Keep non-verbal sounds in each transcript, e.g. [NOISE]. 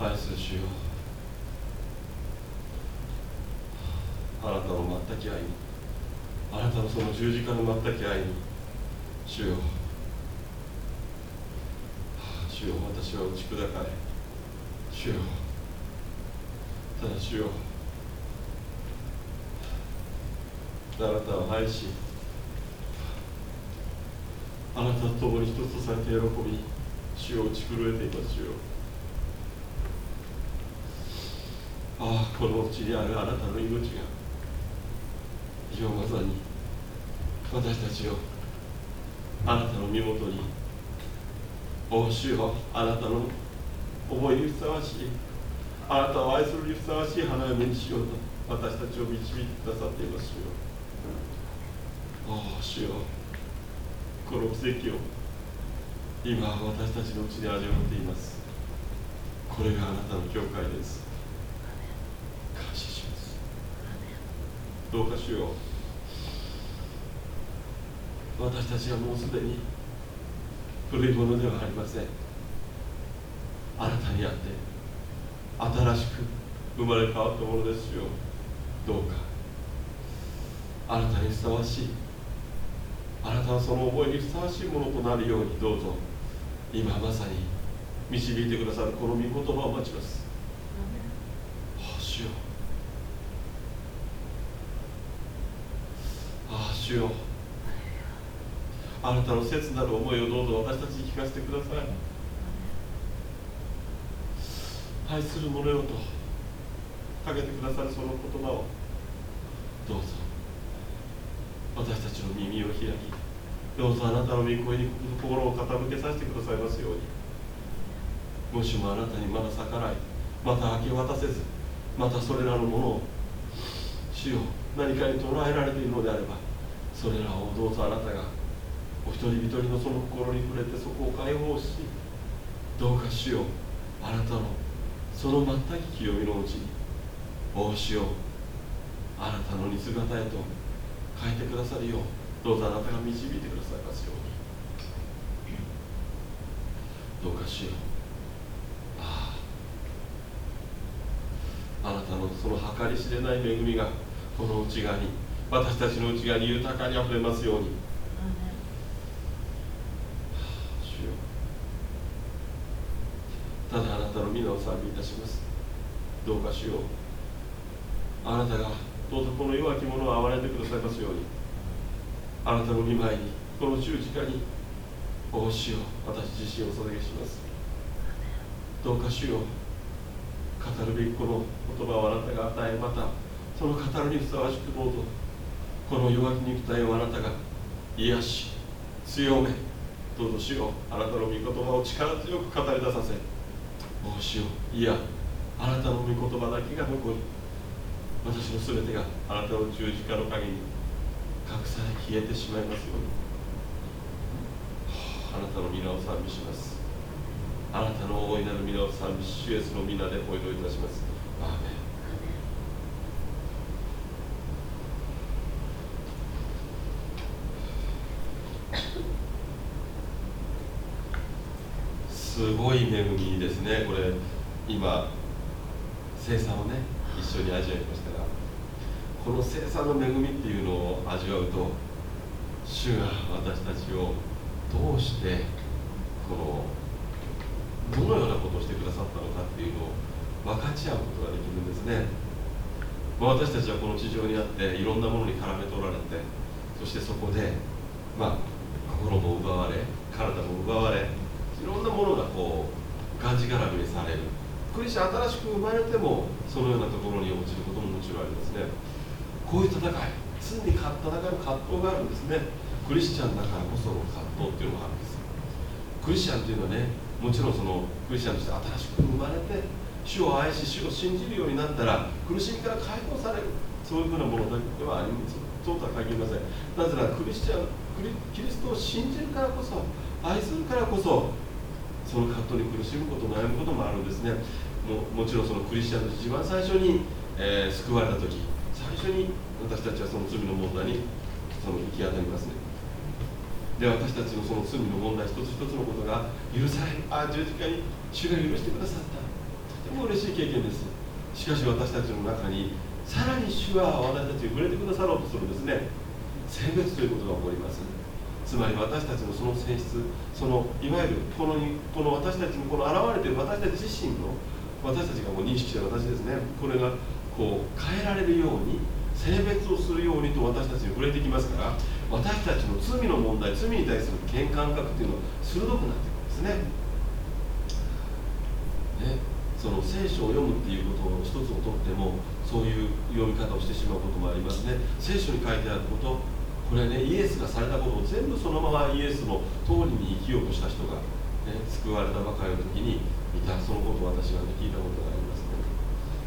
愛する主よあなたの全き愛に。あなたのその十字架の全き愛に。主よ。主よ私は打ち砕かれ。主よ。ただ主よ。あなたを愛し。あなたと共に一つとされて喜び。主を打ち震えています主よ。ああこのうちにあるあなたの命が今まさに私たちをあなたの身元にお主よあなたの思いにふさわしいあなたを愛するにふさわしい花嫁にしようと私たちを導いてくださっていますよお主よこの奇跡を今私たちのうちに味わっていますこれがあなたの教会です感謝しますどうかしよう。私たちはもうすでに古いものではありません。あなたにあって新しく生まれ変わったものですよ。どうか。あなたにふさわしい。あなたはその思いにふさわしいものとなるようにどうぞ。今まさに導いてくださるこの御言葉を待ちます。ああ主よあなたの切なる思いをどうぞ私たちに聞かせてください。愛する者よと。かけてくださるその言葉を。どうぞ。私たちの耳を開き。どうぞあなたの御声に心を傾けさせてくださいますように。もしもあなたにまだ逆らいまた明け渡せずまたそれらのものを主よ何かに捉えられているのであればそれらをどうぞあなたがお一人一人のその心に触れてそこを解放しどうか主よあなたのその全き清みのうちにお主よあなたの似姿へと変えてくださるよ。うどうぞあなたが導いてくださいますように。どうかしよう。ああ。あなたのその計り知れない恵みがこの内側に私たちの内側に豊かにあふれますように。主よ。ただあなたの皆を賛美いたします。どうかしよ。うあなたがどうぞこの弱き者を憐れんでくださいますように。あなたの御前にこの十字架にお主を私自身をお捧げします。どうか主よ。語るべきこの言葉をあなたが与えまたその語るにふさわしくどうぞ。この弱き肉体をあなたが癒し強めどうぞ主よあなたの御言葉を力強く語り出させお主よいやあなたの御言葉だけが残り私の全てがあなたの十字架の陰に隠され消えてしまいますように。あなたの皆を賛美します。あなたの大いなる皆を賛美し主イエスの皆でお祈りいたしますアーメンすごい恵みですね。これ今生産をね一緒に味わいましたがこの生産の恵みっていうのを味わうと主が私たちをどうしてこのどのようなことをしてくださったのかっていうのを分かち合うことができるんですね、まあ、私たちはこの地上にあっていろんなものに絡め取られてそしてそこでまあ心も奪われ体も奪われいろんなものがこうがんじがらめにされる。クリスチャン新しく生まれてもそのようなところに落ちることももちろんありますね。こういう戦い常に戦う葛藤があるんですね。クリスチャンだからこその葛藤っていうのがあるんです。クリスチャンっていうのはねもちろんそのクリスチャンとして新しく生まれて主を愛し主を信じるようになったら苦しみから解放される。そういうふうなものだけではありませんそうとは限りません。なぜならクリスチャンクリキリストを信じるからこそ愛するからこそその葛藤に苦しむこと悩むこともあるんですね。ももちろんそのクリスチャンとして一番最初に、えー、救われた時最初に私たちはその罪の問題にその行き当たりますね。で私たちのその罪の問題一つ一つのことが許されるあ十字架に主が許してくださった。とても嬉しい経験です。しかし私たちの中にさらに主は私たちに触れてくださろうとするんですね。性別ということが起こります。つまり私たちのその性質そのいわゆるこのこの私たちにこの現れている私たち自身の私たちがもう認識して私ですね。これがこう変えられるように性別をするようにと私たちに触れてきますから私たちの罪の問題罪に対する見感覚っていうのは鋭くなっていくんですね。ねその聖書を読むっていうことを一つをとってもそういう読み方をしてしまうこともありますね。聖書に書いてあることこれねイエスがされたことを全部そのままイエスの通りに生きようとした人が、ね、救われたばかりの時にいたそのことを私は、ね、聞いたことがあります。ね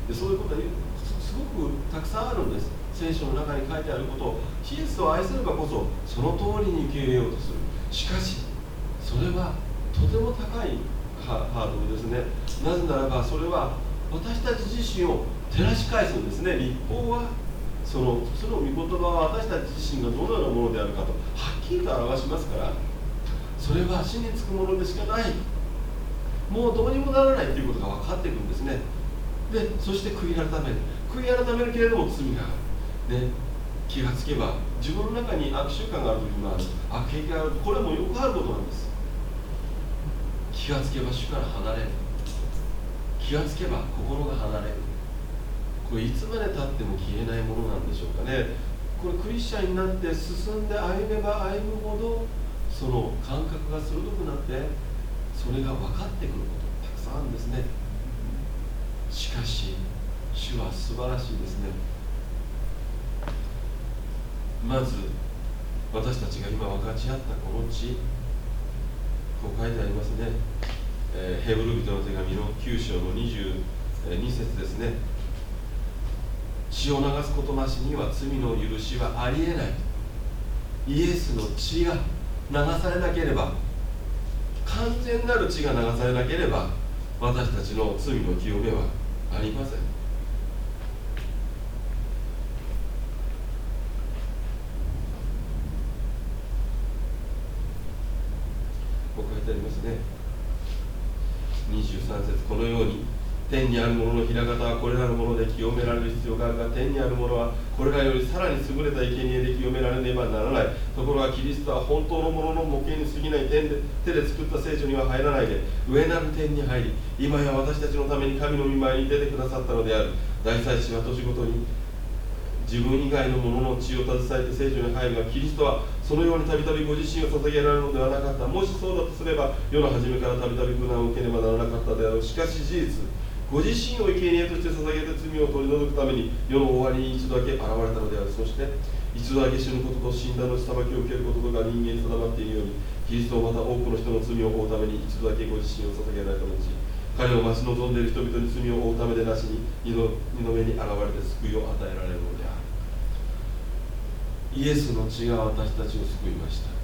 でそういうことはすごくたくさんあるんです。聖書の中に書いてあることをイエスを愛すればこそその通りに受け入れようとするしかしそれはとても高いハードルですね。なぜならばそれは私たち自身を照らし返すんですね。立法はそのその御言葉は私たち自身がどのようなものであるかとはっきりと表しますからそれは死につくものでしかない。もうどうにもならないということが分かっていくんですね。でそして悔い改める。悔い改めるけれども罪がある、ね、気がつけば自分の中に悪習慣がある時もある。悪影響がある。これもよくあることなんです。気がつけば主から離れる。気がつけば心が離れる。これいつまでたっても消えないものなんでしょうかね。これクリスチャンになって進んで歩めば歩むほどその感覚が鋭くなってそれが分かってくることたくさんあるんですね。しかし主は素晴らしいですね。まず私たちが今分かち合ったこの地こう書いてありますね、えー、ヘブル人の手紙の9章の22節ですね血を流すことなしには罪の許しはありえない。イエスの血が流されなければ完全なる血が流されなければ私たちの罪の清めはありません。こう書いてありますね。23節このように天にあるものの平方はこれらのもので清められる必要があるが天にあるものはこれらよりさらに優れた生贄で清められねばならない。ところがキリストは本当のものの模型に過ぎない天で手で作った聖書には入らないで上なる天に入り今や私たちのために神の御前に出てくださったのである。大祭司は年ごとに自分以外のものの血を携えて聖書に入るがキリストはそのようにたびたびご自身を捧げられるのではなかった。もしそうだとすれば世の初めからたびたび苦難を受けねばならなかったであろう。しかし事実ご自身を生贄として捧げて罪を取り除くために世の終わりに一度だけ現れたのである。そして一度だけ死ぬことと死んだ後裁きを受けることが人間に定まっているようにキリストをまた多くの人の罪を負うために一度だけご自身を捧げられた後彼を待ち望んでいる人々に罪を負うためでなしに二度二度目に現れて救いを与えられるのである。イエスの血が私たちを救いました。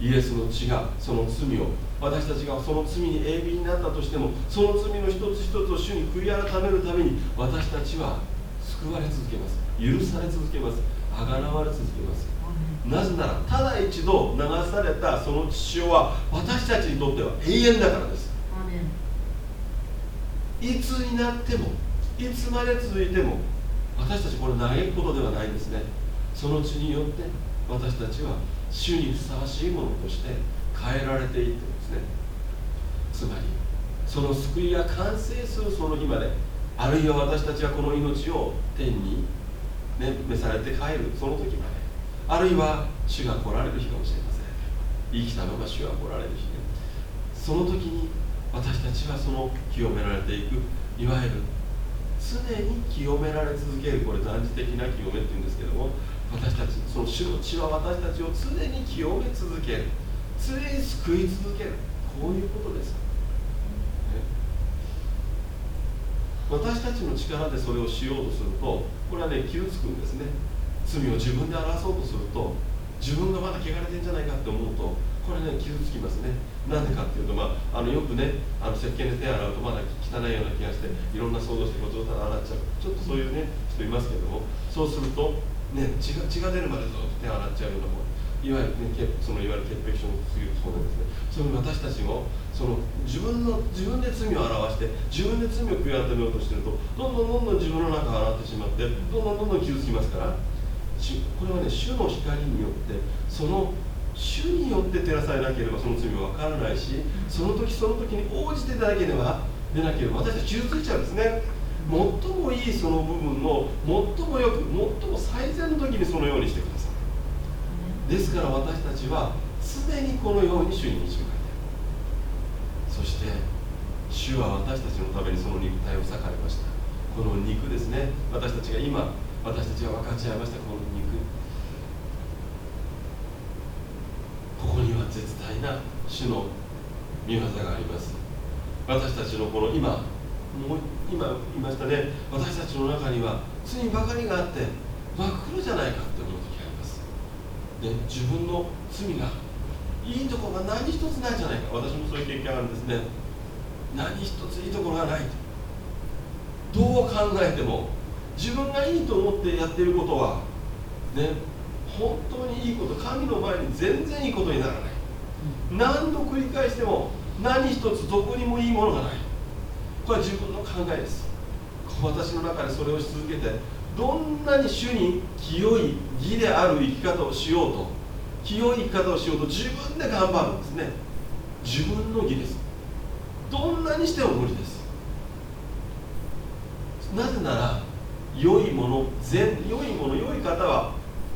イエスの血がその罪を私たちがその罪に鋭敏になったとしてもその罪の一つ一つを主に悔い改めるために私たちは救われ続けます。許され続けます。あがらわれ続けます。なぜならただ一度流されたその血潮は私たちにとっては永遠だからです。いつになってもいつまで続いても私たちこれ嘆くことではないですね。その血によって私たちは主にふさわしいものとして変えられていってですね。つまりその救いが完成するその日まであるいは私たちはこの命を天に、ね、召されて帰るその時まであるいは主が来られる日かもしれません。生きたまま主が来られる日で。その時に私たちはその清められていくいわゆる常に清められ続けるこれ断じ的な清めっていうんですけども私たちその主の血は私たちを常に清め続ける。常に救い続ける。こういうことです、ね、私たちの力でそれをしようとするとこれはね傷つくんですね。罪を自分で表そうとすると自分がまだ汚れてんじゃないかって思うとこれね傷つきますね。なんでかっていうと、まあ、あのよくねあの石鹸で手洗うとまだ汚いような気がしていろんな想像してこう上手に洗っちゃう。ちょっとそういうね人いますけどもそうするとね、血が血が出るまでずっと手を洗っちゃうようなもんいわゆる、ね、そのいわゆる潔癖症の次そうなんですね。その私たちもその自分の自分で罪を表して自分で罪を悔い改めようとしてるとどんどんどんどん自分の中を洗ってしまってどんどんどんどん傷つきますからこれはね主の光によってその主によって照らされなければその罪は分からないしその時その時に応じていただければでなければ私たち傷ついちゃうんですね。最もいいその部分の最もよく最も最善の時にそのようにしてください。ですから私たちは常にこのように主に導かれている。そして主は私たちのためにその肉体を裂かれました。この肉ですね。私たちが今私たちが分かち合いましたこの肉。ここには絶大な主の御業があります。私たちのこの今もう今言いましたね。私たちの中には罪ばかりがあって真っ黒じゃないかって思う時があります。で自分の罪がいいところが何一つないじゃないか。私もそういう経験があるんですね。何一ついいところがない。どう考えても自分がいいと思ってやっていることはね本当にいいこと神の前に全然いいことにならない。何度繰り返しても何一つどこにもいいものがない。これは自分の考えです。私の中でそれをし続けてどんなに主に清い義である生き方をしようと清い生き方をしようと自分で頑張るんですね。自分の義です。どんなにしても無理です。なぜなら良いもの善良いもの良い方は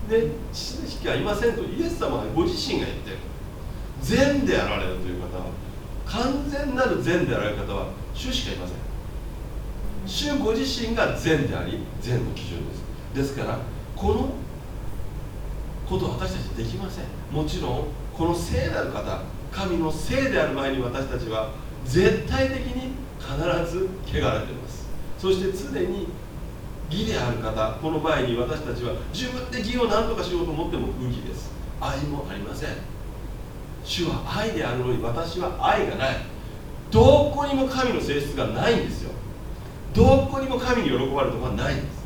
ね知識はいませんとイエス様がご自身が言ってる。善であられるという方は完全なる善であられる方は主しかいません。主ご自身が善であり善の基準です。ですからこのことは私たちできません。もちろんこの聖なる方神の聖である前に私たちは絶対的に必ず汚れています。そして常に義である方この前に私たちは自分で義を何とかしようと思っても不義です。愛もありません。主は愛であるのに私は愛がない。どこにも神の性質がないんですよ。どこにも神に喜ばれるところはないんです。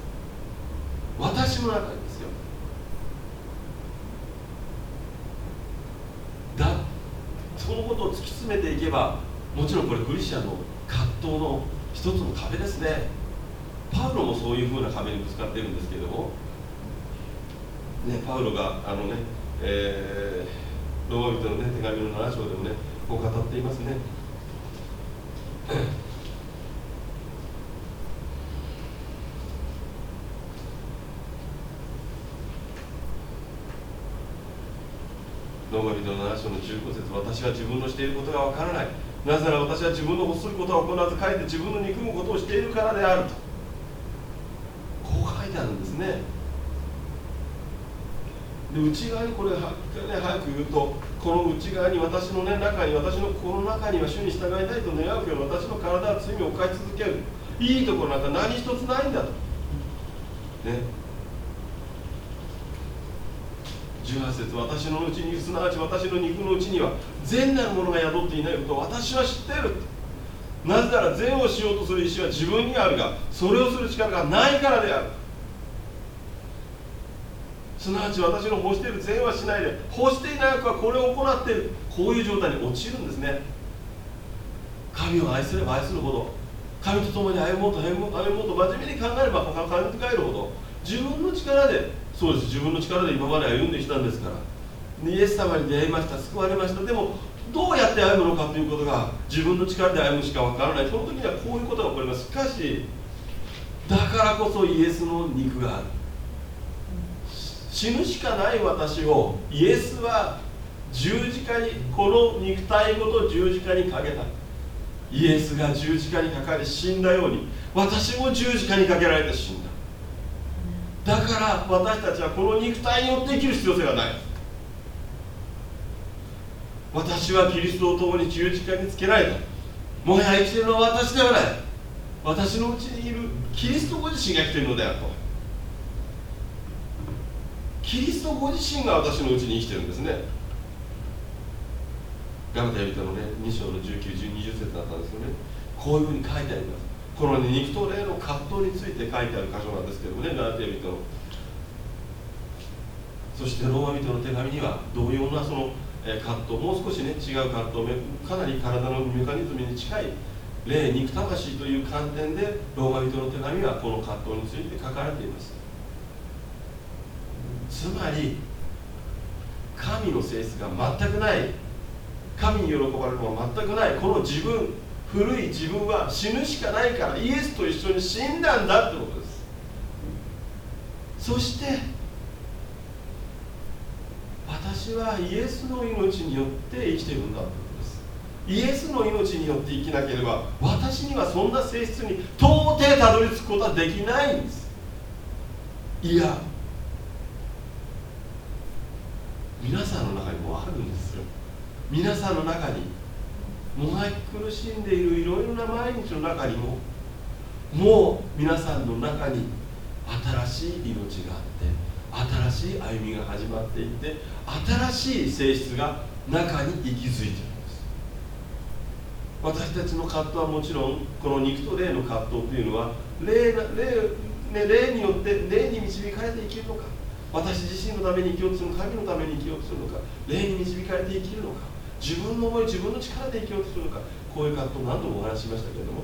私の中にですよ。だそのことを突き詰めていけばもちろんこれクリスチャンの葛藤の一つの壁ですね。パウロもそういうふうな壁にぶつかってるんですけれども、ね、パウロがあのね、えー、ローマ人の、ね、手紙の7章でもねこう語っていますね。ローマ人の7章の15節私は自分のしていることがわからない。なぜなら私は自分の欲することは行わずかえって自分の憎むことをしているからであると。こう書いてあるんですね。で内側にこれは、ね、早く言うとこの内側に私の、ね、中に私のこの中には主に従いたいと願うけど私の体は罪を犯い続けるいいところなんか何一つないんだと。ね18節私のうちにすなわち私の肉のうちには善なるものが宿っていないことを私は知っている。なぜなら善をしようとする意思は自分にあるがそれをする力がないからである。すなわち私の欲している善はしないで欲していない悪はこれを行っている。こういう状態に陥るんですね。神を愛すれば愛するほど神と共に歩もうと歩もうと真面目に考えれば考えるほど自分の力でそうです自分の力で今まで歩んできたんですからイエス様に出会いました救われました。でもどうやって歩むのかということが自分の力で歩むしかわからない。その時にはこういうことが起こります。しかしだからこそイエスの肉がある。死ぬしかない私をイエスは十字架にこの肉体ごと十字架にかけた。イエスが十字架にかかり死んだように。私も十字架にかけられて死んだ。だから私たちはこの肉体によって生きる必要性がない。私はキリストと共に十字架につけられた。もはや生きているのは私ではない。私のうちにいるキリストご自身が生きているのであると。キリストご自身が私のうちに生きてるんですね。ガムタヤ人のね2章の1920節だったんですよね。こういうふうに書いてあります。この、ね、肉と霊の葛藤について書いてある箇所なんですけどもねガラテヤ人の。そしてローマ人の手紙には同様なその葛藤もう少しね違う葛藤かなり体のメカニズムに近い霊肉魂という観点でローマ人の手紙はこの葛藤について書かれています。つまり神の性質が全くない神に喜ばれるのは全くないこの自分古い自分は死ぬしかないからイエスと一緒に死んだんだってことです。そして私はイエスの命によって生きているんだってことです。イエスの命によって生きなければ私にはそんな性質に到底たどり着くことはできないんです。いや皆さんの中にもあるんですよ皆さんの中にもがき苦しんでいるいろいろな毎日の中にももう皆さんの中に新しい命があって新しい歩みが始まっていて新しい性質が中に息づいているんです。私たちの葛藤はもちろんこの肉と霊の葛藤というのは霊霊,、ね、霊によって霊に導かれて生きるのか。私自身のために生きようとするのか神のために生きようとするのか霊に導かれて生きるのか。自分の思い自分の力で生きようとするのかこういう葛藤何度もお話ししましたけれども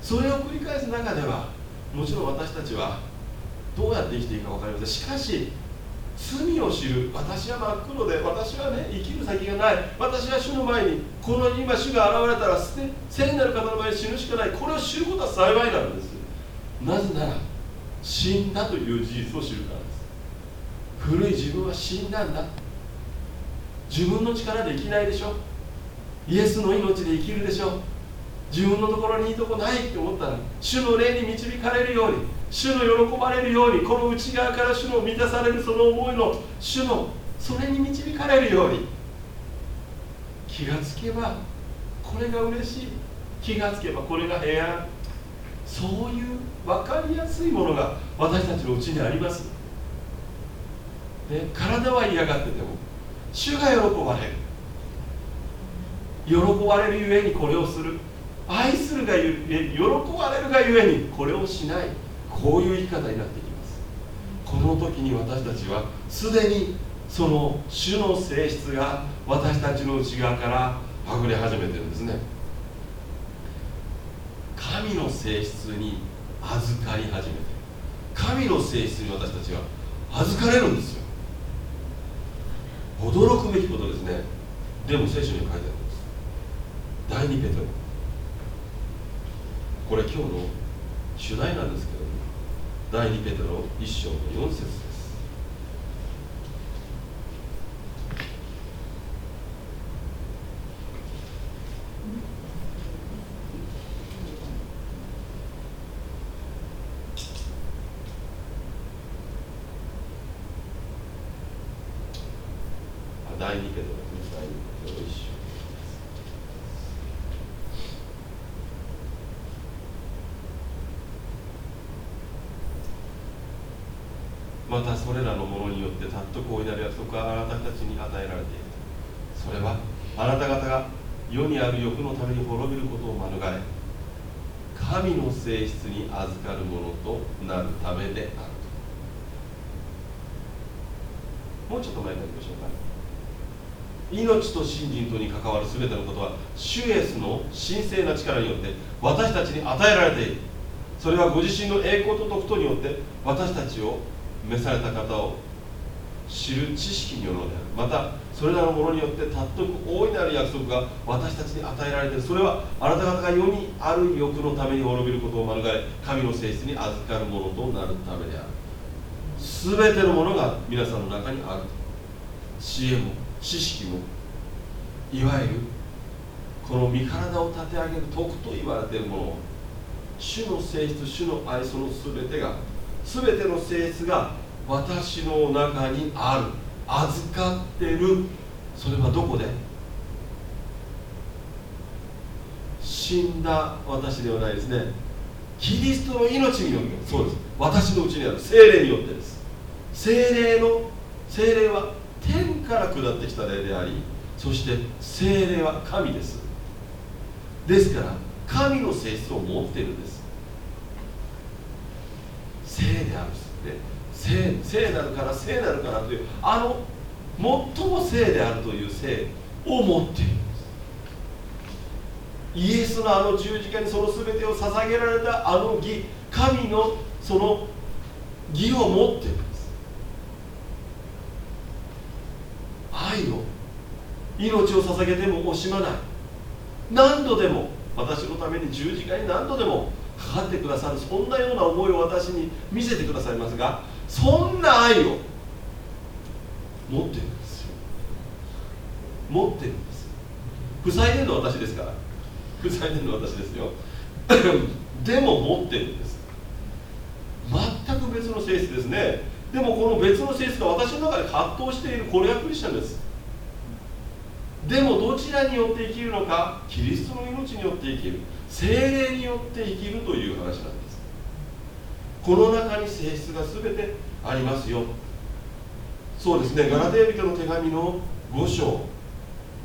それを繰り返す中ではもちろん私たちはどうやって生きていいか分かりません。しかし罪を知る私は真っ黒で私はね生きる先がない。私は主の前にこの今主が現れたら聖なる方の前に死ぬしかない。これを知ることは幸いなんです。なぜなら死んだという事実を知るからです。古い自分は死んだんだ。自分の力で生きないでしょ。イエスの命で生きるでしょ。自分のところにいいとこないって思ったら主の霊に導かれるように主の喜ばれるようにこの内側から主の満たされるその思いの主のそれに導かれるように気がつけばこれが嬉しい。気がつけばこれが平安。そういう分かりやすいものが私たちのうちにあります。で体は嫌がってても主が喜ばれる。喜ばれるゆえにこれをする。愛するがゆえ喜ばれるがゆえにこれをしない。こういう生き方になっていきます。この時に私たちはすでにその主の性質が私たちの内側からあふれ始めてるんですね。神の性質に預かり始めて神の性質に私たちは預かれるんですよ。驚くべきことですね。でも聖書に書いてあるんです。第2ペテロ。これ今日の主題なんですけど第2ペテロ1章の4節です第2ペテロ第2ペテロ1章またそれらのものによってたっとこうなる約束はあなたたちに与えられているそれはあなた方が世にある欲のために滅びることを免れ神の性質に預かるものとなるためであるもうちょっと前になりましょうか命と信心とに関わる全てのことは主イエスの神聖な力によって私たちに与えられている。それはご自身の栄光と徳とによって私たちを召された方を知る知識によるのである。またそれらのものによってたっとく大いなる約束が私たちに与えられている。それはあなた方が世にある欲のために滅びることを免れ神の性質に預かるものとなるためである。全てのものが皆さんの中にある。知恵も知識もいわゆるこの身体を立て上げる徳と言われているもの主の性質主の愛その全てが全ての性質が私の中にある預かってる。それはどこで？死んだ私ではないですね。キリストの命によって。そうです。私のうちにある。精霊によってです。精霊の精霊は天から下ってきた霊でありそして精霊は神です。ですから神の性質を持っているんです。聖であるで聖聖なるから聖なるからというあの最も聖であるという聖を持っているんです。イエスのあの十字架にその全てを捧げられたあの義神のその義を持っているんです。愛を命を捧げても惜しまない。何度でも私のために十字架に何度でもかかってくださるそんなような思いを私に見せてくださいますがそんな愛を持ってるんですよ。持ってるんです。塞いでるの私ですから。塞いでるの私ですよ。[CLEARS THROAT] でも持ってるんです。全く別の性質ですね。でもこの別の性質が私の中で葛藤しているこれがクリスチャンです。でもどちらによって生きるのかキリストの命によって生きる。精霊によって生きるという話なんです。この中に性質が全てありますよ。そうですね。ガラテヤ人の手紙の5章。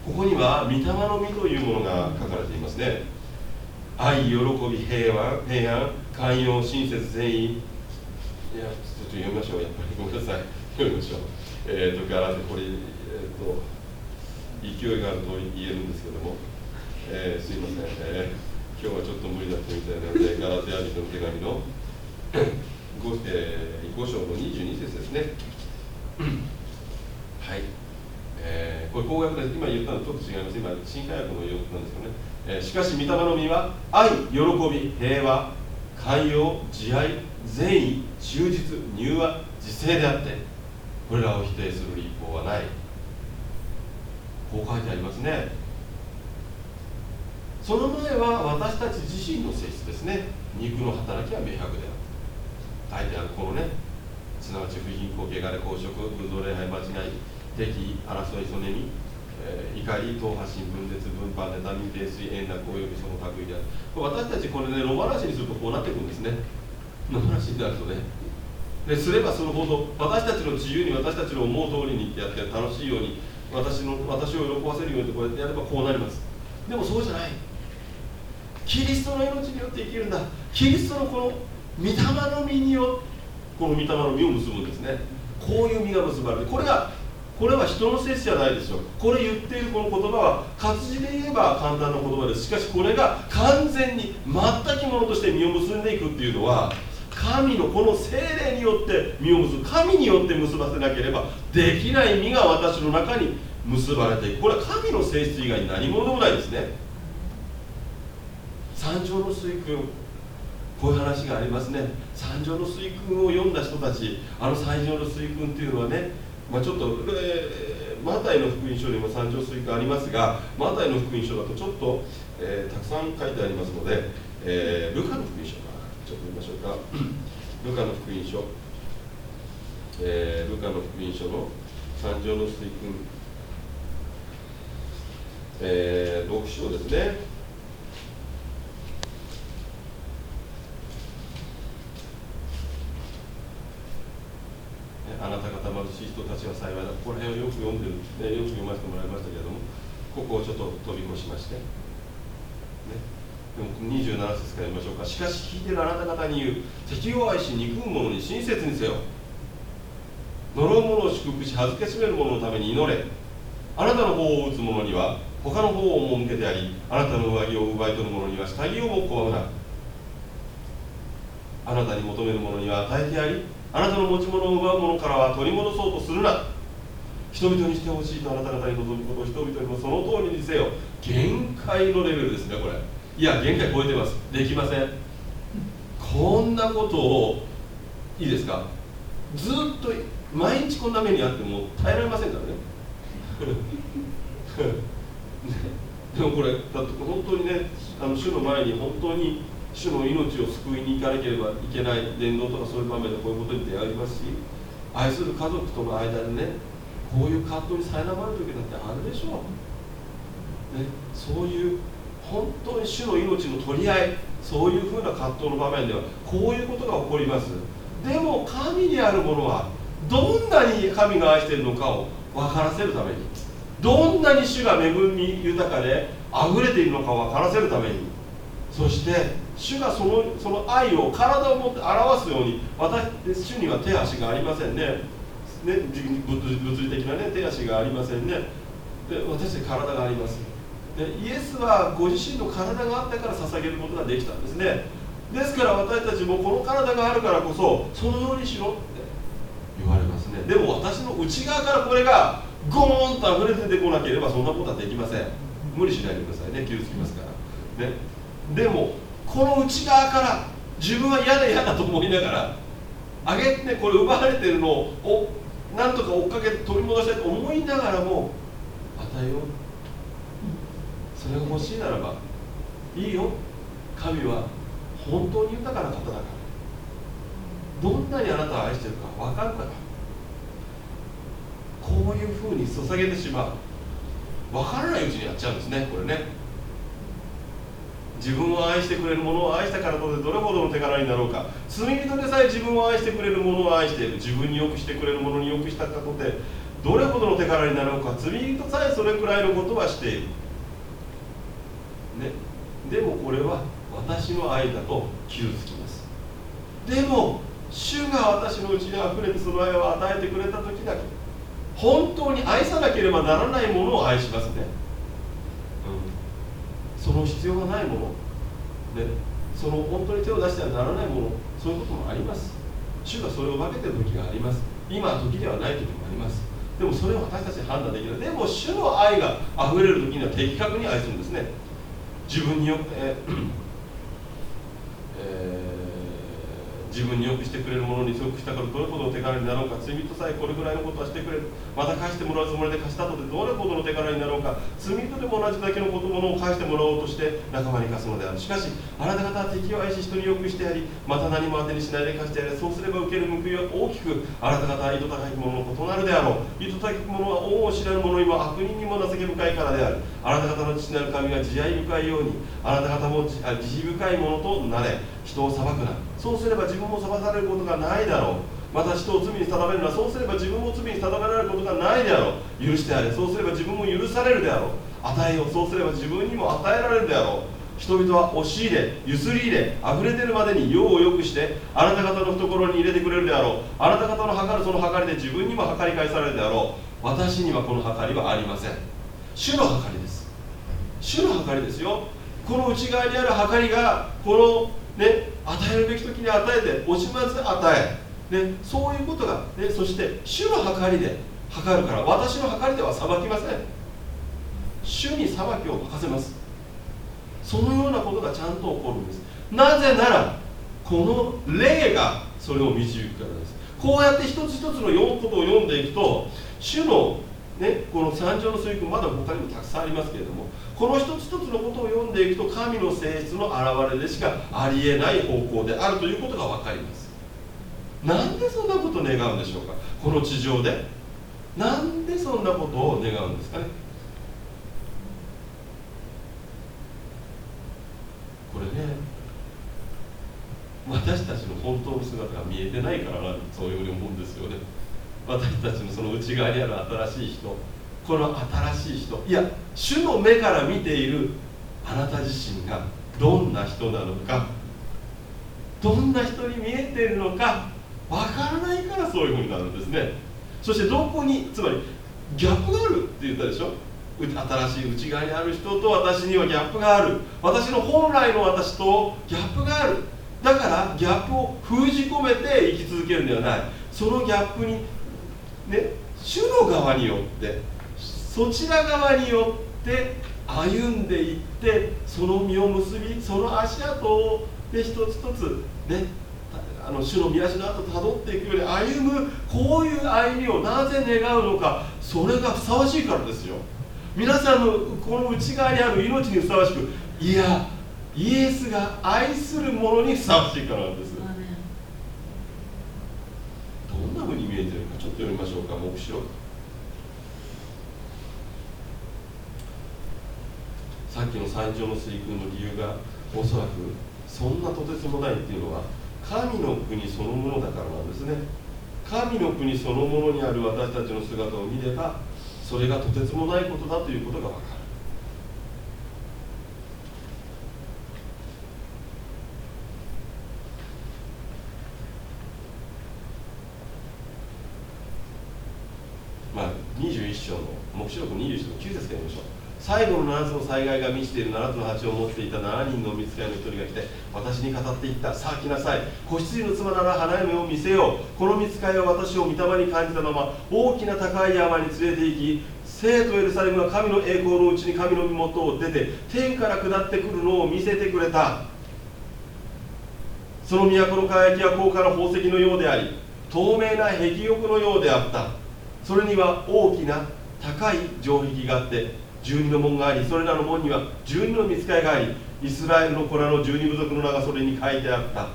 ここには御霊の実というものが書かれていますね。愛喜び平和平安寛容親切善意。いやちょっと読みましょう。やっぱり。ごめんなさい。読みましょう。えっ、ー、とガラテこれえっ、ー、と勢いがあると言えるんですけども、えー、すいません、えー、今日はちょっと無理だったみたいなので、ガラテヤ人の手紙の [COUGHS] 5,、えー、5章の22節ですね。[COUGHS] はい。えー、これ公約で。今言ったのとちょっと違います。今、新海薬の用なんですよね。えー、しかし、御霊の実は愛、喜び、平和、寛容、慈愛、善意、忠実、柔和、自制であって、これらを否定する立法はない。こう書いてありますね。その前は私たち自身の性質ですね。肉の働きは明白である。書いてあるこのねすなわち不貧困汚れ公職偶像礼拝間違い敵争いそねみ、えー、怒り党派新分裂分派妬み泥酔円楽およびその類である。これ私たちこれね野放しにするとこうなっていくんですね。野放しになるとねですればそのほど私たちの自由に私たちの思う通りにやって楽しいように私の私を喜ばせるようにこうやってやればこうなります。でもそうじゃない。キリストの命によって生きるんだ。キリストのこの御霊の実によこの御霊の実を結ぶんですね。こういう実が結ばれてこれがこれは人の性質じゃないですよこれ言っているこの言葉は活字で言えば簡単な言葉です。しかしこれが完全に全きものとして実を結んでいくっていうのは神のこの精霊によって実を結ぶ神によって結ばせなければできない実が私の中に結ばれていく。これは神の性質以外に何者でもないですね。三条の水訓こういう話がありますね。三条の水訓を読んだ人たちあの三条の水訓っていうのはね、まあ、ちょっと、えー、マタイの福音書にも三条水訓ありますがマタイの福音書だとちょっと、えー、たくさん書いてありますので、えー、ルカの福音書ちょっと見ましょうか。ルカの福音書、えー、ルカの福音書の三条の水訓、えー、6章ですね。あなた方貧しい人たちは幸いだ。ここら辺をよく読んでる、ね、よく読ませてもらいましたけれどもここをちょっと飛び越しまして。27節から読みましょうか。しかし聞いてるあなた方に言う。敵を愛し憎む者に親切にせよ。呪う者を祝福し恥ずけしめる者のために祈れ。あなたの方を打つ者には他の方をも向けてやりあなたの上着を奪い取る者には下着をも拒むなあなたに求める者には与えてやりあなたの持ち物を奪う者からは取り戻そうとするな。人々にしてほしいとあなた方に望むことを人々にもその通りにせよ。限界のレベルですねこれ。いや限界超えてます。できません。こんなことをいいですか？ずっと毎日こんな目にあっても耐えられませんからね。[LAUGHS] でもこれだって本当にねあの主の前に本当に主の命を救いに行かなければいけない伝道とかそういう場面でこういうことに出会いますし愛する家族との間でねこういう葛藤にさえなまる時だってあるでしょう、ね、そういう本当に主の命の取り合いそういうふうな葛藤の場面ではこういうことが起こります。でも神にあるものはどんなに神が愛しているのかを分からせるためにどんなに主が恵み豊かで溢れているのかを分からせるためにそして主がそのその愛を体を持って表すように私主には手足がありませんね。ね物理的な、ね、手足がありませんね。で私たち体があります。イエスはご自身の体があったから捧げることができたんですね。ですから私たちもこの体があるからこそそのようにしろって言われますね。でも私の内側からこれがゴーンと溢れ出てこなければそんなことはできません。無理しないでくださいね。傷つきますから。ね。でもこの内側から自分は嫌だ嫌だと思いながらあげてこれ奪われてるのをなんとか追っかけて取り戻したいと思いながらも与えようそれが欲しいならばいいよ。神は本当に豊かな方だから。どんなにあなたを愛してるか分かるから。こういうふうに捧げてしまう。分からないうちにやっちゃうんですねこれね。自分を愛してくれる者を愛したからとでどれほどの手柄になろうか。罪人でさえ自分を愛してくれる者を愛している。自分によくしてくれる者によくしたかとでどれほどの手柄になろうか。罪人さえそれくらいのことはしている、これは私の愛だと傷つきます。でも主が私のうちにあふれてその愛を与えてくれた時だけ本当に愛さなければならないものを愛しますね。うん。その必要がないもの。でその本当に手を出してはならないもの。そういうこともあります。主がそれを分けてる時があります。今は時ではない時もあります。でもそれを私たち判断できないでも主の愛があふれる時には的確に愛するんですね。自分によって、えー自分によくしてくれる者に強くしたからどれほどの手柄になろうか。罪人さえこれぐらいのことはしてくれる。また返してもらうつもりで貸したとでどれほどの手柄になろうか。罪人でも同じだけのものを返してもらおうとして仲間に貸すのである。しかしあなた方は敵を愛し人によくしてやりまた何も当てにしないで貸してやれ。そうすれば受ける報いは大きくあなた方は糸高いものの異なるであろう。糸高いものは恩を知らぬ者にも悪人にも情け深いからである。あなた方の父なる神が慈愛深いようにあなた方も慈悲深いものとなれ。人を裁くな。そうすれば自分も裁かれることがないだろう。また人を罪に定めるのはそうすれば自分も罪に定められることがないであろう。許してあれそうすれば自分も許されるであろう。与えよう。そうすれば自分にも与えられるであろう。人々は押し入れゆすり入れ溢れてるまでに用をよくしてあなた方の懐に入れてくれるであろう。あなた方の測るその計りで自分にも測り返されるであろう。私にはこの計りはありません。主の計りです。主の計りですよ。この内側にある計りがこのね、与えるべき時に与えて惜しまず与え、ね、そういうことが、ね、そして主の計りで計るから私の計りでは裁きません。主に裁きを任せます。そのようなことがちゃんと起こるんです。なぜならこの霊がそれを導くからです。こうやって一つ一つのことを読んでいくと主のね、この三条の水訓まだ他にもたくさんありますけれどもこの一つ一つのことを読んでいくと神の性質の表れでしかありえない方向であるということが分かります。なんでそんなことを願うんでしょうか？この地上で。なんでそんなことを願うんですかね？これね私たちの本当の姿が見えてないからそういうふうに思うんですよね。私たちのその内側にある新しい人この新しい人いや主の目から見ているあなた自身がどんな人なのかどんな人に見えているのかわからないからそういうふうになるんですね。そしてどこにつまりギャップがあるって言ったでしょ？新しい内側にある人と私にはギャップがある。私の本来の私とギャップがある。だからギャップを封じ込めて生き続けるんではない。そのギャップにね主の側によってそちら側によって歩んでいってその実を結びその足跡をで一つ一つねあの主の見足の跡をたどっていくように歩むこういう歩みをなぜ願うのかそれがふさわしいからですよ。皆さんのこの内側にある命にふさわしくいやイエスが愛する者にふさわしいからなんですどんなふうに見えてるかちょっと読みましょうか黙示録。さっきの三条の水軍の理由がおそらくそんなとてつもないっていうのは神の国そのものだからなんですね。神の国そのものにある私たちの姿を見ればそれがとてつもないことだということが分かる21章の黙示録21章の9節から読みましょう。最後の7つの災害が満ちている7つの鉢を持っていた7人の見つかりの一人が来て私に語っていった。さあ来なさい。子羊の妻なら花嫁を見せよう。この見つかりは私を御霊に感じたまま大きな高い山に連れて行き聖とエルサレムが神の栄光のうちに神の身元を出て天から下ってくるのを見せてくれた。その都の輝きは高価な宝石のようであり透明な壁玉のようであった。それには大きな高い城壁があって12の門がありそれらの門には12の見つかりがありイスラエルの子らの12部族の名がそれに書いてあった。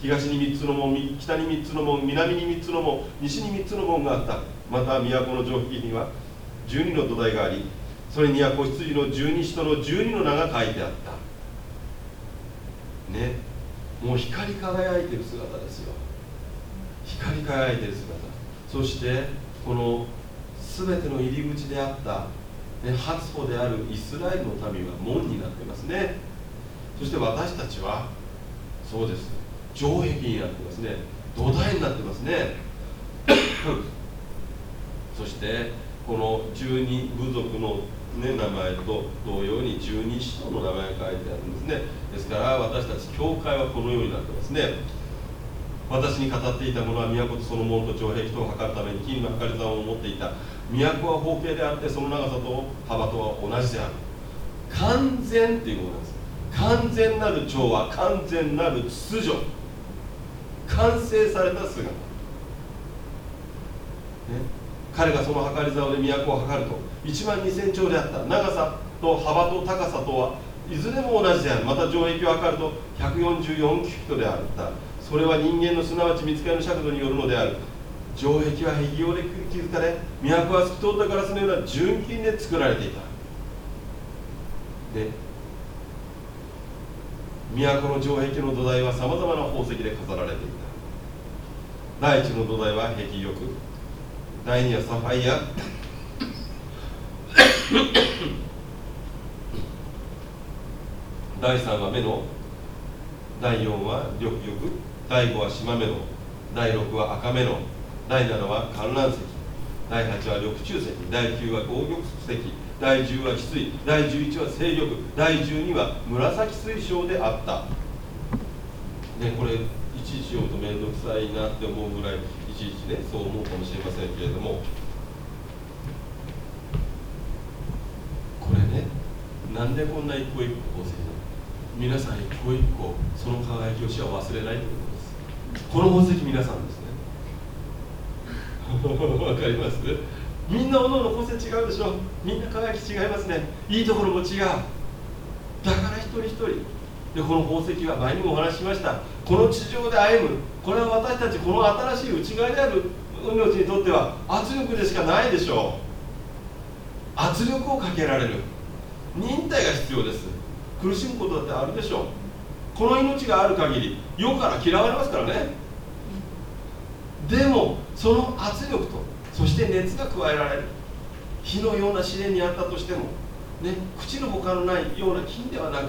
東に3つの門北に3つの門南に3つの門西に3つの門があった。また都の城壁には12の土台がありそれには子羊の十二使徒の12の名が書いてあった。ね。もう光り輝いてる姿ですよ。光り輝いてる姿。そしてこの全ての入り口であったね、初歩であるイスラエルの民は門になってますね。そして私たちはそうです。城壁になってますね。土台になってますね。[COUGHS] そしてこの十二部族の、ね、名前と同様に十二使徒の名前が書いてあるんですね。ですから私たち教会はこのようになってますね。私に語っていたものは都とその門と城壁とを測るために金の測り算を持っていた。都は方形であってその長さと幅とは同じである。完全っていうことなんです。完全なる調和完全なる秩序。完成された姿、ね、彼がその測り竿で都を測ると。1万2000兆であった。長さと幅と高さとはいずれも同じである。また城壁を測ると144キュビットであった。それは人間のすなわち見つかりの尺度によるのである。城壁は壁用で築かれ都は透き通ったガラスのような純金で作られていた。で都の城壁の土台はさまざまな宝石で飾られていた。第一の土台は壁玉。第二はサファイア。[COUGHS] 第三は目の第四は緑玉。第五は島目の第六は赤目の第7は観覧石第8は緑中石第9は黄玉石第10は翡翠。第11は清玉。第12は紫水晶であった。ねこれいちいち読むと面倒くさいなって思うぐらいいちいちねそう思うかもしれませんけれども。これねなんでこんな一個一個宝石なの？皆さん一個一個その輝きをしは忘れないということです。この宝石皆さんです [LAUGHS] わかります？みんなおのおの個性違うでしょ。みんな輝き違いますね。いいところも違う。だから一人一人。でこの宝石は前にもお話ししました。この地上で歩む。これは私たちこの新しい内側である。命にとっては圧力でしかないでしょう。圧力をかけられる。忍耐が必要です。苦しむことだってあるでしょう。この命がある限り世から嫌われますからね。でもその圧力とそして熱が加えられる。火のような試練にあったとしても、ね、口の他のないような金ではなく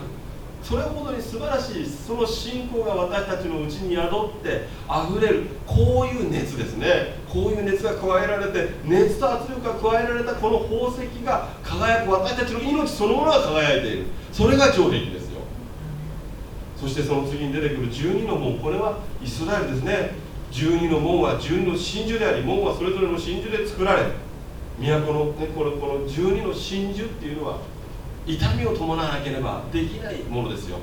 それほどに素晴らしいその信仰が私たちのうちに宿ってあふれるこういう熱ですね。こういう熱が加えられて熱と圧力が加えられたこの宝石が輝く私たちの命そのものが輝いている。それが城壁ですよ。そしてその次に出てくる12の門これはイスラエルですね。12の門は12の真珠であり門はそれぞれの真珠で作られ都の,、ね、このこの12の真珠っていうのは痛みを伴わなければできないものですよ、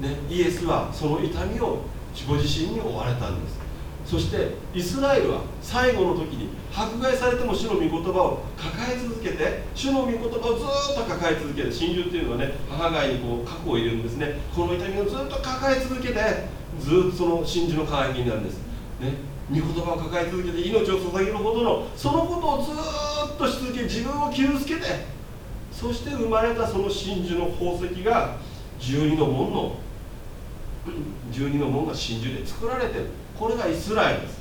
ね、イエスはその痛みをご自身に追われたんです。そしてイスラエルは最後の時に迫害されても主の御言葉を抱え続けて主の御言葉をずっと抱え続ける真珠っていうのはね母貝にこう核を入れるんですね。この痛みをずっと抱え続けてずっとその真珠の輝きになるんです、御言葉を抱え続けて命を捧げるほどのそのことをずっとし続け自分を傷つけてそして生まれたその真珠の宝石が12の門の [CLEARS THROAT] 12の門が真珠で作られてる。これがイスラエルです。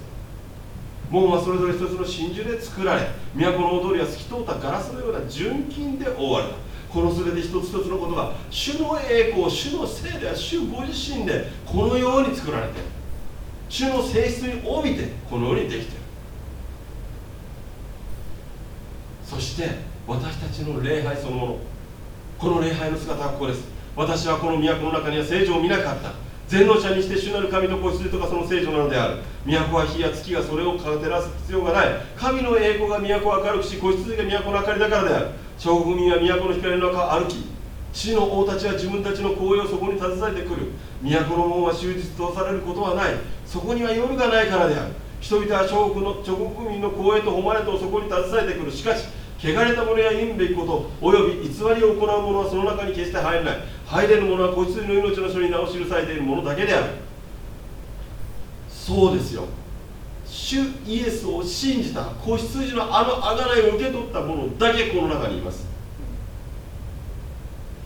門はそれぞれ一つの真珠で作られ都の踊りは透き通ったガラスのような純金で覆われた。この全て一つ一つのことが主の栄光主のせいでは主ご自身でこのように作られている。主の性質に帯びてこのようにできている。そして私たちの礼拝そのもの。この礼拝の姿はここです。私はこの都の中には聖女を見なかった。全能者にして主なる神の子羊とかその聖女なのである。都は火や月がそれを照らす必要がない。神の栄光が都を明るくし子羊が都の明かりだからである。諸国民は都の光の中を歩き地の王たちは自分たちの行為をそこに携えてくる。都の門は終日通されることはない。そこには夜がないからである。人々は諸国の諸国民の公営と誉れとそこに携えてくる。しかし汚れた者や言うべきことおよび偽りを行う者はその中に決して入れない。入れる者は子羊の命の書に名を記されているものだけである。そうですよ。主イエスを信じた子羊のあの贖いを受け取った者だけこの中にいます。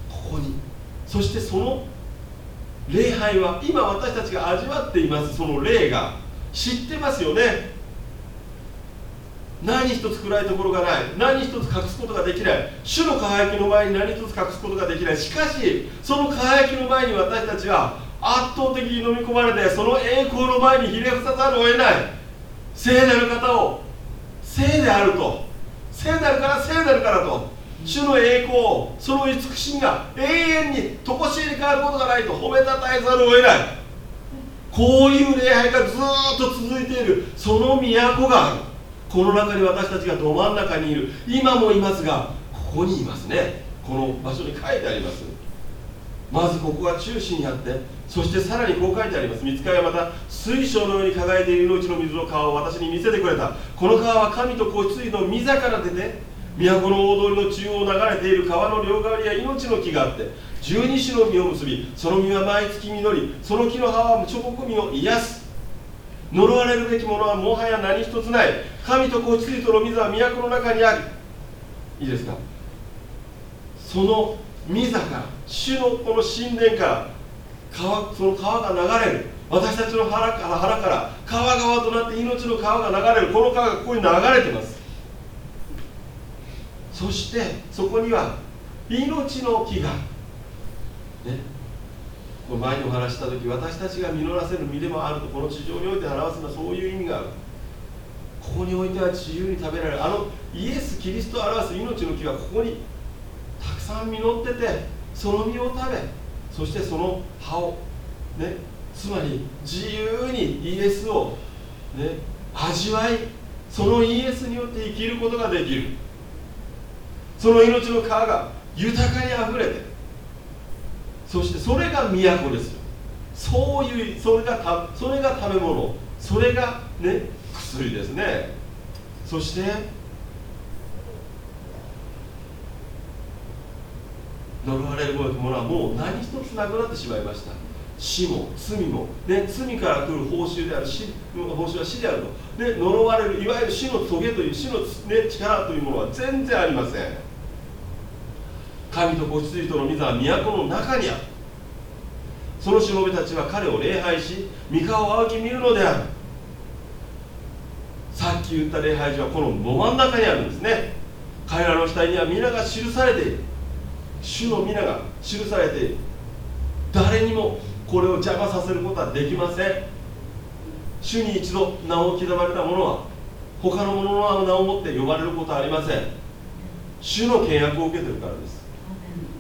ここに。そしてその礼拝は今私たちが味わっていますその霊が。知ってますよね？何一つ暗いところがない。何一つ隠すことができない。主の輝きの前に何一つ隠すことができない。しかしその輝きの前に私たちは圧倒的に飲み込まれてその栄光の前にひれ伏さざるを得ない。聖なる方を聖であると。聖なるから聖なるからと。主の栄光その慈しみが永遠に常しえに変わることがないと褒めたたえざるを得ない。こういう礼拝がずっと続いているその都がある。この中に私たちがど真ん中にいる。今もいますがここにいますね。この場所に書いてあります。まずここが中心にあってそしてさらにこう書いてあります。見つかりはまた水晶のように輝いている命の水の川を私に見せてくれた。この川は神と子羊の御座から出て都の大通りの中央を流れている川の両側には命の木があって十二種の実を結びその実は毎月実りその木の葉は諸国民を癒す。呪われるべきものはもはや何一つない。神と子羊との水は都の中にありいいですか？その水から主のこの神殿から川その川が流れる。私たちの腹から腹から川川となって命の川が流れる。この川がここに流れてます。そしてそこには命の木がねこ前にお話した時私たちが実らせる実でもあるとこの地上において表すのはそういう意味がある。ここにおいては自由に食べられる。あのイエス・キリストを表す命の木がここにたくさん実っててその実を食べそしてその葉をねつまり自由にイエスを、ね、味わいそのイエスによって生きることができる。その命の川が豊かにあふれてそしてそれが都ですよ。そういうそれがたそれが食べ物それがね薬ですね。そして呪われるものはもう何一つなくなってしまいました。死も罪も、ね、罪から来る報酬である死報酬は死であると、ね、呪われるいわゆる死の棘という死の、ね、力というものは全然ありません。神と子羊との御座は都の中にある。そのしもべたちは彼を礼拝し三河を仰ぎ見るのである。さっき言った礼拝所はこのど真ん中にあるんですね。彼らの額には皆が記されている。主の皆が記されている。誰にもこれを邪魔させることはできません。主に一度名を刻まれた者は他の者の名を持って呼ばれることはありません。主の契約を受けてるからです。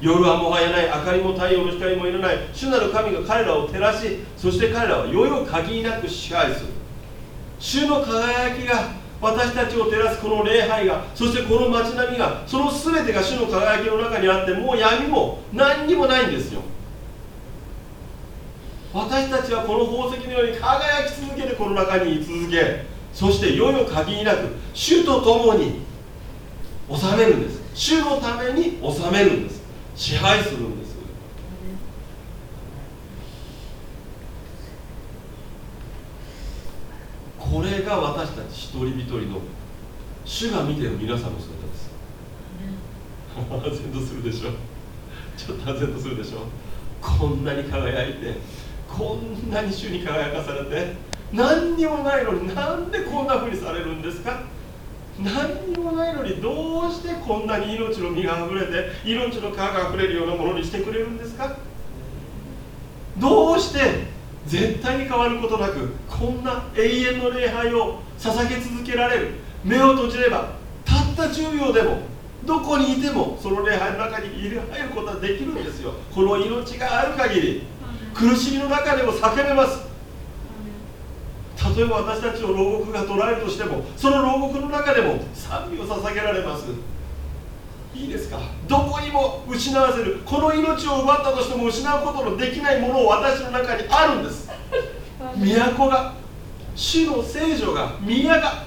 夜はもはやない明かりも太陽の光もいらない。主なる神が彼らを照らしそして彼らは世々限りなく支配する。主の輝きが私たちを照らすこの礼拝がそしてこの街並みがその全てが主の輝きの中にあってもう闇も何にもないんですよ。私たちはこの宝石のように輝き続けてこの中に居続けそして世々限りなく主と共に治めるんです。主のために治めるんです。支配するんですこれが私たち一人一人の主が見てる皆さんの姿です。唖然とするでしょ。ちょっと唖然とするでしょ。こんなに輝いてこんなに主に輝かされて何にもないのになんでこんなふうにされるんですか？何にもないのにどうしてこんなに命の実があふれて命の川があふれるようなものにしてくれるんですか？どうして絶対に変わることなくこんな永遠の礼拝を捧げ続けられる目を閉じればたった10秒でもどこにいてもその礼拝の中に入る入ることはできるんですよ。この命がある限り苦しみの中でも叫べます。例えば私たちを牢獄が捉えるとしてもその牢獄の中でも賛美を捧げられます。いいですか？どこにも失わせる。この命を奪ったとしても失うことのできないものを私の中にあるんです。都が主の聖女が宮が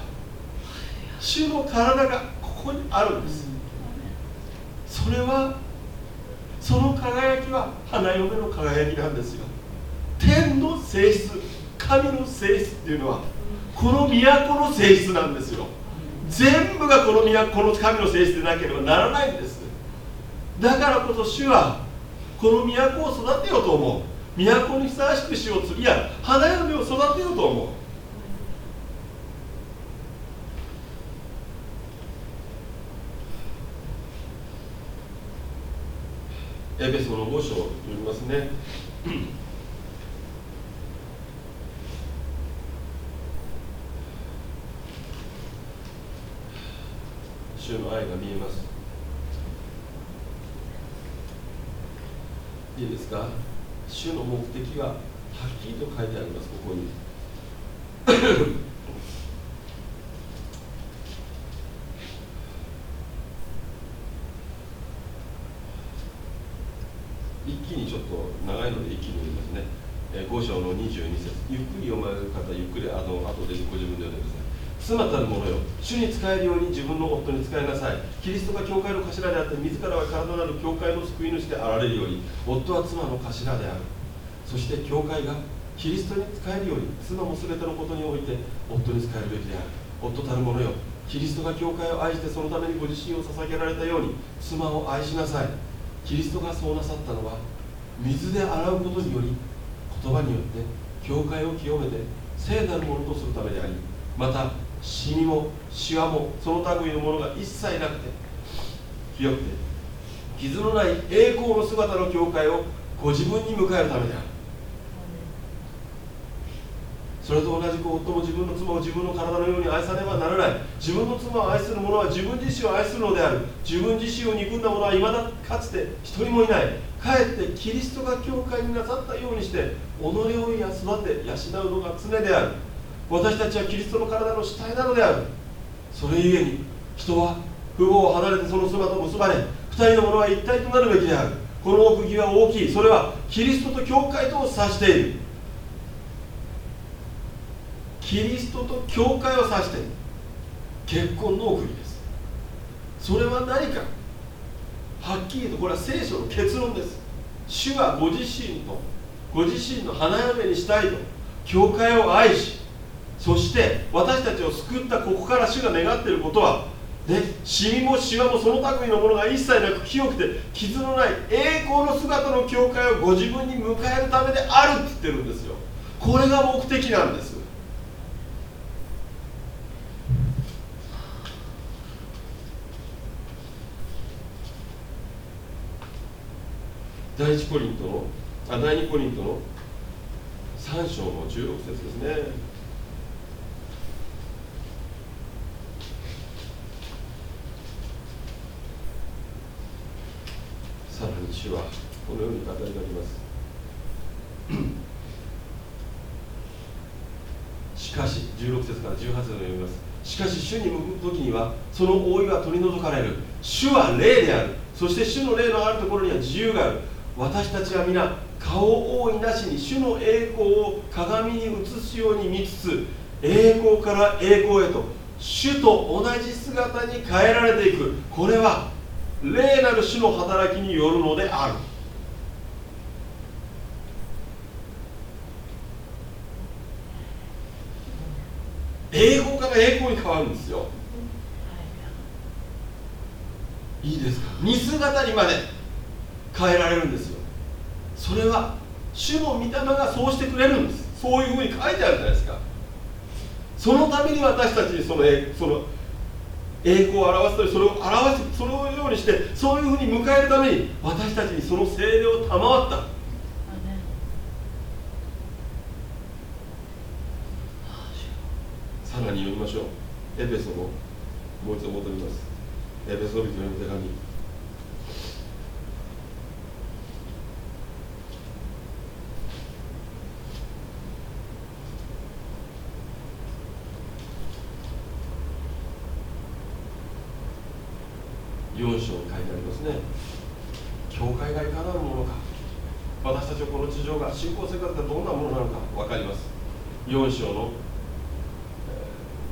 主の体がここにあるんです。それはその輝きは花嫁の輝きなんですよ。天の性質。神の性質っていうのはこの都の性質なんですよ。全部がこの都の神の性質でなければならないんです。だからこそ主はこの都を育てようと思う。都にふさわしくしようといや花嫁を育てようと思う。エペソの5章を読みますね主の愛が見えますいいですか主の目的ははっきりと書いてありますここに。[COUGHS] 一気にちょっと長いので一気に読みますね、え5章の22節。ゆっくり読まれる方ゆっくりあの後でご自分で読んでください。妻たる者よ。主に仕えるように自分の夫に仕えなさい。キリストが教会の頭であって自らは体なる教会の救い主であられるように夫は妻の頭である。そして教会がキリストに仕えるように妻も全てのことにおいて夫に仕えるべきである。夫たる者よキリストが教会を愛してそのためにご自身を捧げられたように妻を愛しなさい。キリストがそうなさったのは水で洗うことにより言葉によって教会を清めて聖なるものとするためでありまたシミもシワもその類のものが一切なくて清くて傷のない栄光の姿の教会をご自分に迎えるためである。それと同じく夫も自分の妻を自分の体のように愛さねばならない。自分の妻を愛する者は自分自身を愛するのである。自分自身を憎んだ者はいまだかつて一人もいない。かえってキリストが教会になさったようにして己を育て養うのが常である。私たちはキリストの体の主体なのである。それゆえに人は父母を離れてその妻と結ばれ二人の者は一体となるべきである。この奥義は大きい。それはキリストと教会とを指している。キリストと教会を指している結婚の奥義です。それは何か。はっきりとこれは聖書の結論です。主はご自身とご自身の花嫁にしたいと教会を愛しそして私たちを救ったここから主が願っていることはね、シミもシワもその類のものが一切なく清くて傷のない栄光の姿の教会をご自分に迎えるためであるって言ってるんですよ。これが目的なんです。第一コリントのあ第二コリントの3章の16節ですね。さらに主はこのように語りかけます。[CLEARS THROAT] しかし16節から18節を読みます。しかし主に向く時にはその覆いは取り除かれる。主は霊である。そして主の霊のあるところには自由がある。私たちは皆顔覆いなしに主の栄光を鏡に映すように見つつ栄光から栄光へと主と同じ姿に変えられていく。これは霊なる主の働きによるのである。英語から栄光に変わるんですよ。いいですか？似姿にまで変えられるんですよ。それは主の御霊がそうしてくれるんです。そういうふうに書いてあるじゃないですか。そのために私たちにそのその栄光を表すとそれを表すそのようにしてそういうふうに迎えるために私たちにその精霊を賜った。さらに読みましょう。エペソのもう一度戻ります。エペソビトの手紙4章に書いてありますね教会がいかなるものか私たちはこの地上が信仰生活がどんなものなのか分かります4章の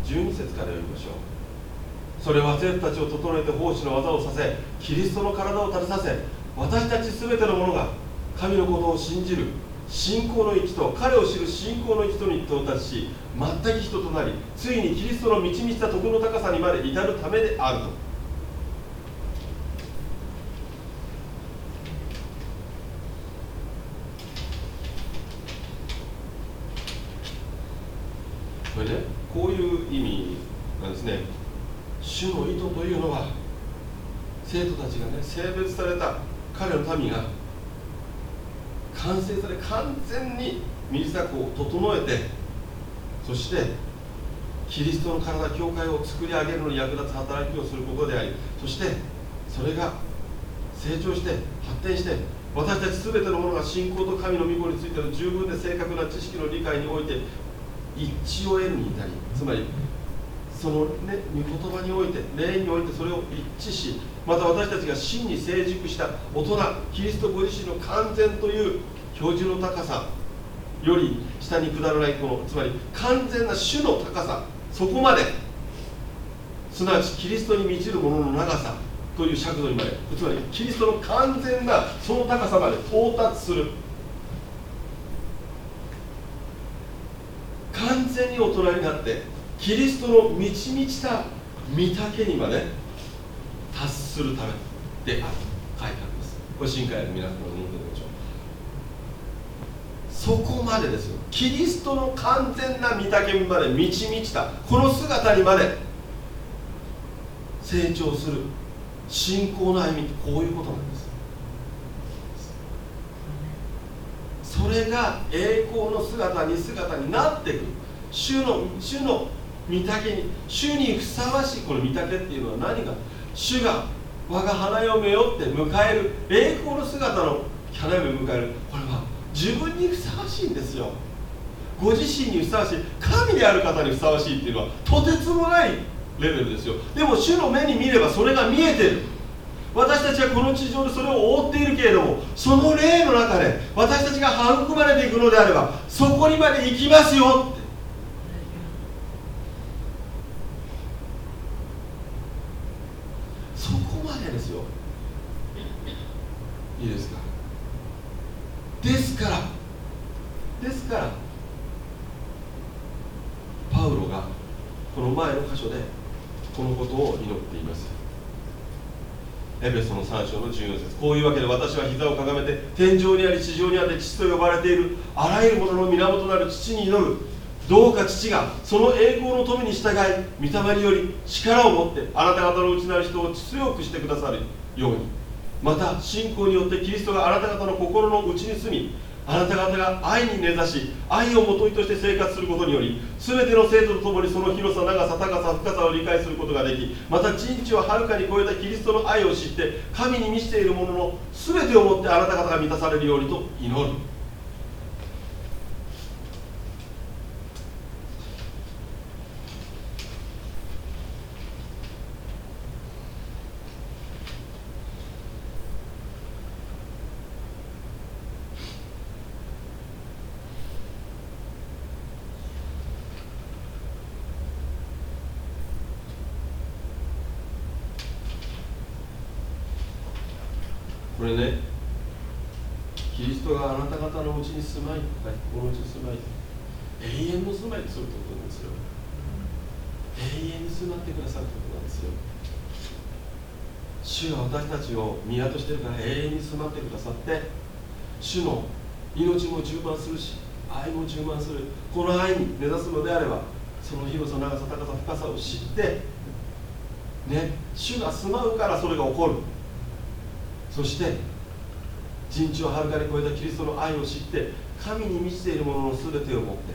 12節から読みましょうそれは生徒たちを整えて奉仕の技をさせキリストの体を立てさせ私たち全てのものが神のことを信じる信仰の一と彼を知る信仰の一とに到達し全く人となりついにキリストの満ち満ちた徳の高さにまで至るためであるとこれねこういう意味なんですね主の意図というのは生徒たちがね性別された彼の民が完成され完全に身支度を整えてそしてキリストの体教会を作り上げるのに役立つ働きをすることでありそしてそれが成長して発展して私たち全てのものが信仰と神の御子についての十分で正確な知識の理解において一致を得るに至りつまりその、ね、御言葉において霊においてそれを一致しまた私たちが真に成熟した大人キリストご自身の完全という標準の高さより下に下らないこのつまり完全な種の高さそこまですなわちキリストに満ちるものの長さという尺度にまでつまりキリストの完全なその高さまで到達する。完全に大人になってキリストの満ち満ちた御丈にまで達するためである。と書いてあります。これ新海の皆さんの人間でしょうそこまでですよ。キリストの完全な御丈にまで満ち満ちたこの姿にまで成長する信仰の歩みってこういうことなんです。それが栄光の姿に姿になっていく主の主の御丈に主にふさわしいこの御丈っていうのは何か。主が我が花嫁をって迎える栄光の姿の花嫁を迎える。これは自分にふさわしいんですよ。ご自身にふさわしい神である方にふさわしいっていうのはとてつもないレベルですよ。でも主の目に見ればそれが見えてる。私たちはこの地上でそれを覆っているけれどもその霊の中で私たちが育まれていくのであればそこにまで行きますよってそこまでですよいいですかですからですからパウロがこの前の箇所でこのことを祈っていますエペソの3章の14節。こういうわけで私は膝をかがめて天井にあり地上にあって父と呼ばれている。あらゆるものの源なる父に祈る。どうか父がその栄光の富に従い御霊により力を持ってあなた方の内なる人を強くしてくださるように。また信仰によってキリストがあなた方の心の内に住みあなた方が愛に根ざし愛をもといとして生活することにより全ての生徒と共にその広さ長さ高さ深さを理解することができまた人知をはるかに超えたキリストの愛を知って神に満ちているものの全てをもってあなた方が満たされるようにと祈る。これねキリストがあなた方のうちに住まい、このうちに住まい。永遠の住まいとするということなんですよ。永遠に住まってくださるということなんですよ。主が私たちを宮としてるから永遠に住まってくださって主の命も充満するし愛も充満する。この愛に目指すのであればその広さ長さ高さ深さを知ってね主が住まうからそれが起こる。そして人知をはるかに超えたキリストの愛を知って神に満ちているものの全てを持って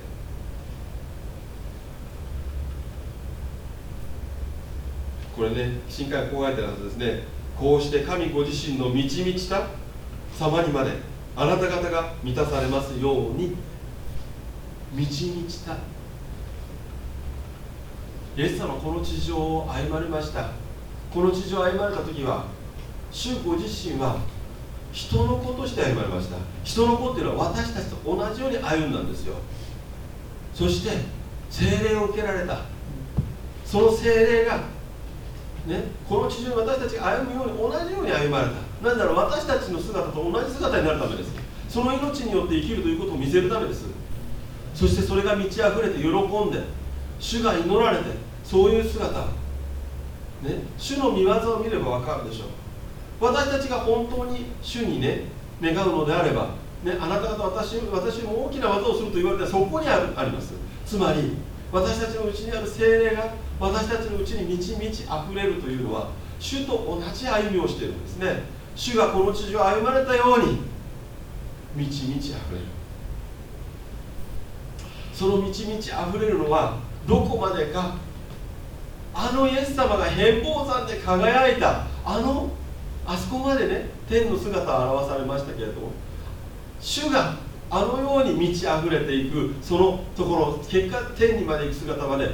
これね新海こう書いてあるはずですねこうして神ご自身の満ち満ちた様にまであなた方が満たされますように満ち満ちた。イエス様この地上を歩まれました。この地上を歩まれた時は主ご自身は人の子として歩まれました。人の子っていうのは私たちと同じように歩んだんですよ。そして精霊を受けられた。その精霊がね、この地上に私たちが歩むように同じように歩まれた。なぜなら私たちの姿と同じ姿になるためです。その命によって生きるということを見せるためです。そしてそれが満ち溢れて喜んで主が祈られてそういう姿。ね主の御業を見れば分かるでしょう。私たちが本当に主にね願うのであれば、ね、あなた方私私も大きな技をすると言われたらそこにあるあります。つまり私たちのうちにある精霊が私たちのうちに満ち満ち溢れるというのは主と同じ歩みをしているんですね。主がこの地上を歩まれたように満ち満ち溢れる。その満ち満ち溢れるのはどこまでかあのイエス様が変貌山で輝いたあのあそこまでね天の姿を表されましたけれども主があのように満ち溢れていくそのところ結果天にまで行く姿まで、ね、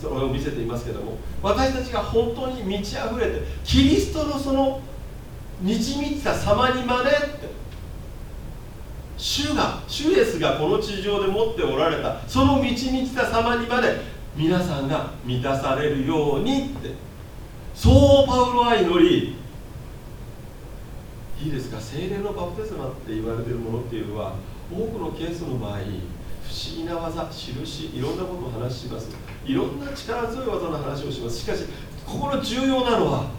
それを見せていますけども私たちが本当に満ち溢れてキリストのその満ち満ちた様にまでって主が主イエスがこの地上で持っておられたその満ち満ちた様にまで皆さんが満たされるようにってそうパウロは祈りいいですか精霊のバプテスマって言われてるものっていうのは多くのケースの場合不思議な技印いろんなことを話します。いろんな力強い技の話をします。しかしここの重要なのは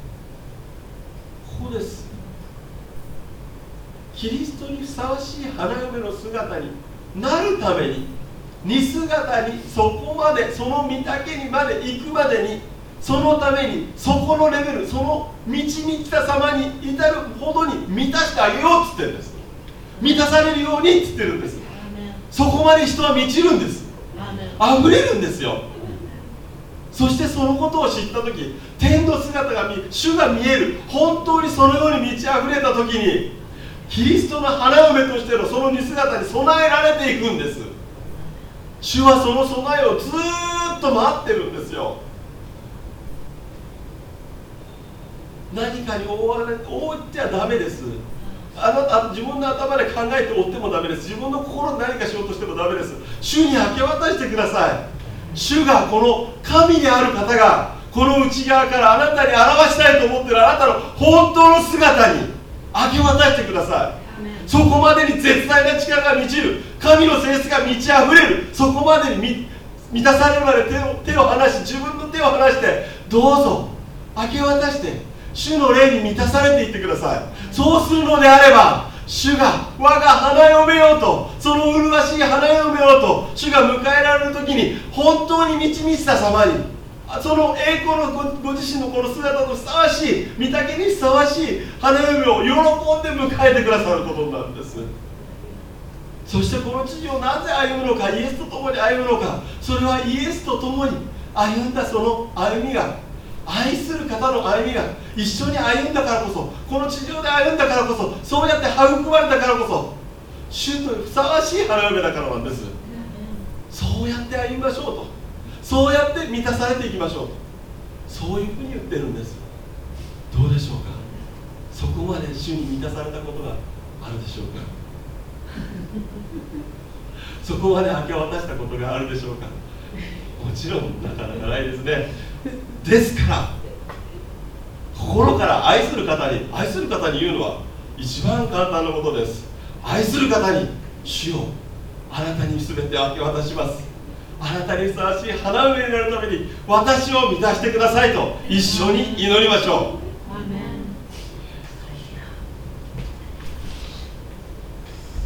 ここです。キリストにふさわしい花嫁の姿になるために似姿にそこまでその御岳にまで行くまでにそのためにそこのレベルその満ち満ちた様に至るほどに満たしてあげようっつってるんです。満たされるようにっつってるんです。そこまで人は満ちるんです溢れるんですよ。そしてそのことを知った時天の姿が見主が見える。本当にそのように満ち溢れた時にキリストの花嫁としてのその似姿に備えられていくんです。主はその備えをずっと待ってるんですよ何かに覆われ覆ってはダメです。あなた自分の頭で考えて追ってもダメです。自分の心で何かしようとしてもダメです。主に明け渡してください。主がこの神である方がこの内側からあなたに表したいと思っているあなたの本当の姿に明け渡してください。そこまでに絶大な力が満ちる。神の性質が満ち溢れる。そこまでに満たされるまで手を手を離し自分の手を離してどうぞ明け渡して主の霊に満たされていってください。そうするのであれば主が我が花嫁よとその麗しい花嫁よと主が迎えられる時に本当に満ち満ちた様にその栄光のご自身のこの姿とふさわしい御嶽にふさわしい花嫁を喜んで迎えてくださることになるんです。そしてこの地上をなぜ歩むのかイエスと共に歩むのかそれはイエスと共に歩んだその歩みが愛する方の歩みが一緒に歩んだからこそこの地上で歩んだからこそそうやって育まれたからこそ主とふさわしい花嫁だからなんです。そうやって歩みましょうと。そうやって満たされていきましょうと。そういうふうに言ってるんです。どうでしょうか？そこまで主に満たされたことがあるでしょうか？[LAUGHS] そこまで明け渡したことがあるでしょうか？もちろんなかなかないですね。ですから心から愛する方に愛する方に言うのは一番簡単なことです。愛する方に主をあなたに全て明け渡します。あなたにふさわしい花嫁になるために私を満たしてくださいと一緒に祈りましょう。